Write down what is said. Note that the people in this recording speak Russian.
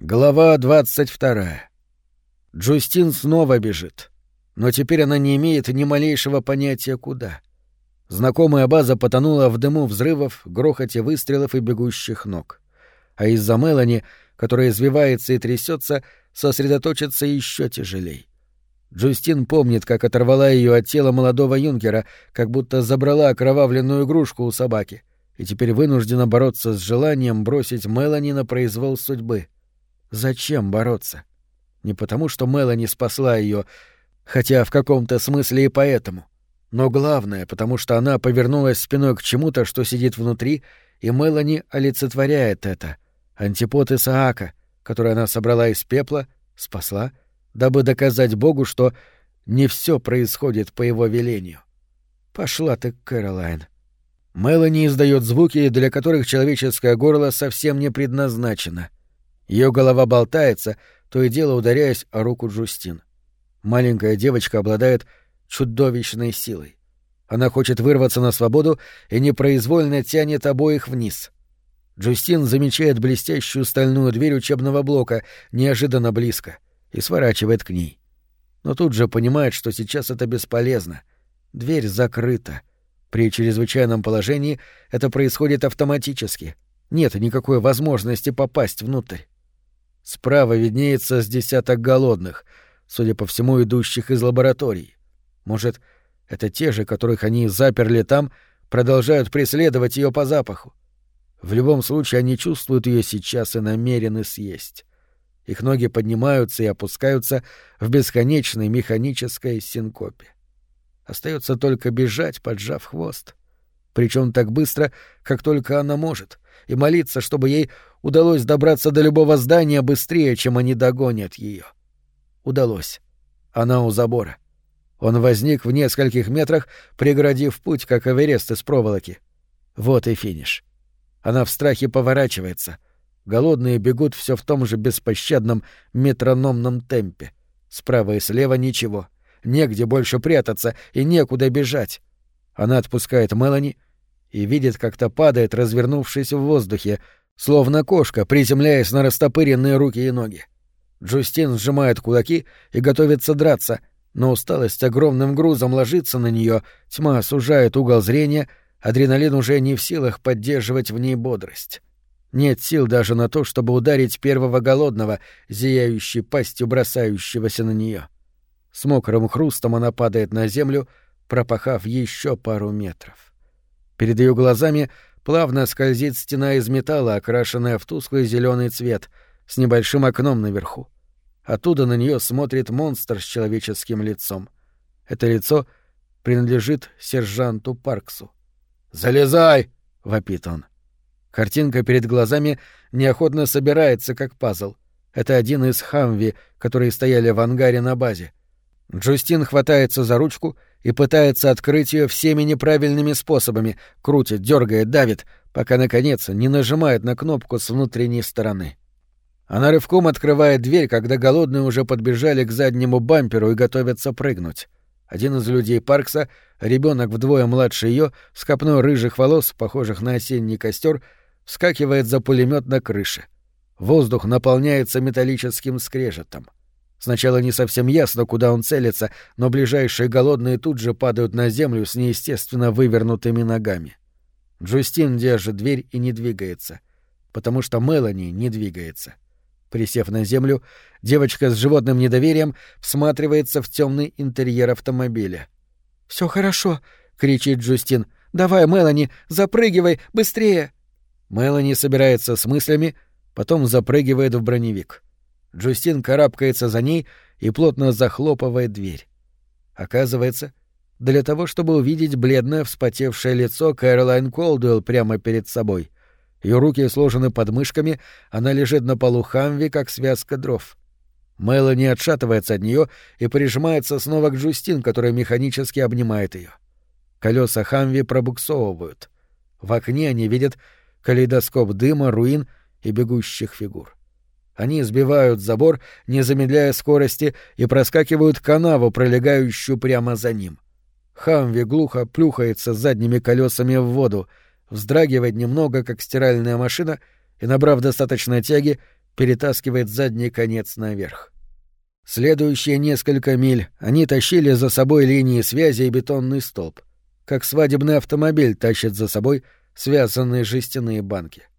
Глава двадцать вторая. Джустин снова бежит. Но теперь она не имеет ни малейшего понятия куда. Знакомая база потонула в дыму взрывов, грохоте выстрелов и бегущих ног. А из-за Мелани, которая извивается и трясется, сосредоточиться еще тяжелей. Джустин помнит, как оторвала ее от тела молодого юнкера, как будто забрала окровавленную игрушку у собаки, и теперь вынуждена бороться с желанием бросить Мелани на произвол судьбы — Зачем бороться? Не потому, что Мелани спасла ее, хотя в каком-то смысле и поэтому. Но главное, потому что она повернулась спиной к чему-то, что сидит внутри, и Мелани олицетворяет это. Антипод Исаака, который она собрала из пепла, спасла, дабы доказать Богу, что не все происходит по его велению. Пошла ты, Кэролайн. Мелани издает звуки, для которых человеческое горло совсем не предназначено — ее голова болтается, то и дело ударяясь о руку Джустин. Маленькая девочка обладает чудовищной силой. Она хочет вырваться на свободу и непроизвольно тянет обоих вниз. Джустин замечает блестящую стальную дверь учебного блока неожиданно близко и сворачивает к ней. Но тут же понимает, что сейчас это бесполезно. Дверь закрыта. При чрезвычайном положении это происходит автоматически. Нет никакой возможности попасть внутрь. Справа виднеется с десяток голодных, судя по всему, идущих из лабораторий. Может, это те же, которых они заперли там, продолжают преследовать ее по запаху. В любом случае, они чувствуют ее сейчас и намерены съесть. Их ноги поднимаются и опускаются в бесконечной механической синкопе. Остается только бежать, поджав хвост. Причем так быстро, как только она может, и молиться, чтобы ей удалось добраться до любого здания быстрее, чем они догонят ее. Удалось. Она у забора. Он возник в нескольких метрах, преградив путь, как Эверест из проволоки. Вот и финиш. Она в страхе поворачивается. Голодные бегут все в том же беспощадном метрономном темпе. Справа и слева ничего. Негде больше прятаться и некуда бежать. Она отпускает Мелани и видит, как то падает, развернувшись в воздухе, словно кошка, приземляясь на растопыренные руки и ноги. Джустин сжимает кулаки и готовится драться, но усталость огромным грузом ложится на нее, тьма сужает угол зрения, адреналин уже не в силах поддерживать в ней бодрость. Нет сил даже на то, чтобы ударить первого голодного, зияющей пастью бросающегося на нее. С мокрым хрустом она падает на землю, пропахав еще пару метров. Перед ее глазами плавно скользит стена из металла, окрашенная в тусклый зеленый цвет, с небольшим окном наверху. Оттуда на нее смотрит монстр с человеческим лицом. Это лицо принадлежит сержанту Парксу. «Залезай!» — вопит он. Картинка перед глазами неохотно собирается, как пазл. Это один из хамви, которые стояли в ангаре на базе. Джустин хватается за ручку и пытается открыть ее всеми неправильными способами, крутит, дергает, давит, пока, наконец, не нажимает на кнопку с внутренней стороны. Она рывком открывает дверь, когда голодные уже подбежали к заднему бамперу и готовятся прыгнуть. Один из людей Паркса, ребенок вдвое младше ее, с копной рыжих волос, похожих на осенний костер, вскакивает за пулемет на крыше. Воздух наполняется металлическим скрежетом. Сначала не совсем ясно, куда он целится, но ближайшие голодные тут же падают на землю с неестественно вывернутыми ногами. Джустин держит дверь и не двигается, потому что Мелани не двигается. Присев на землю, девочка с животным недоверием всматривается в темный интерьер автомобиля. Все хорошо, кричит Джустин. Давай, Мелани, запрыгивай, быстрее. Мелани собирается с мыслями, потом запрыгивает в броневик. Джустин карабкается за ней и плотно захлопывает дверь. Оказывается, для того, чтобы увидеть бледное вспотевшее лицо Кэролайн Колдуэлл прямо перед собой. Ее руки сложены под мышками, она лежит на полу Хамви, как связка дров. Мелани отшатывается от нее и прижимается снова к Джустин, которая механически обнимает ее. Колеса Хамви пробуксовывают. В окне они видят калейдоскоп дыма, руин и бегущих фигур. Они сбивают забор, не замедляя скорости, и проскакивают канаву, пролегающую прямо за ним. Хамви глухо плюхается задними колесами в воду, вздрагивает немного, как стиральная машина, и, набрав достаточно тяги, перетаскивает задний конец наверх. Следующие несколько миль они тащили за собой линии связи и бетонный столб, как свадебный автомобиль тащит за собой связанные жестяные банки. —